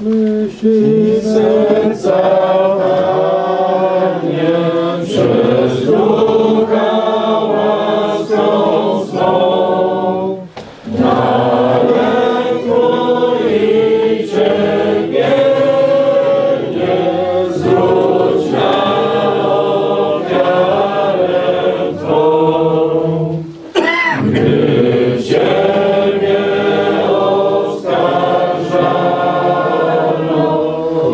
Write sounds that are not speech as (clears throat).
Myśli (clears throat) serca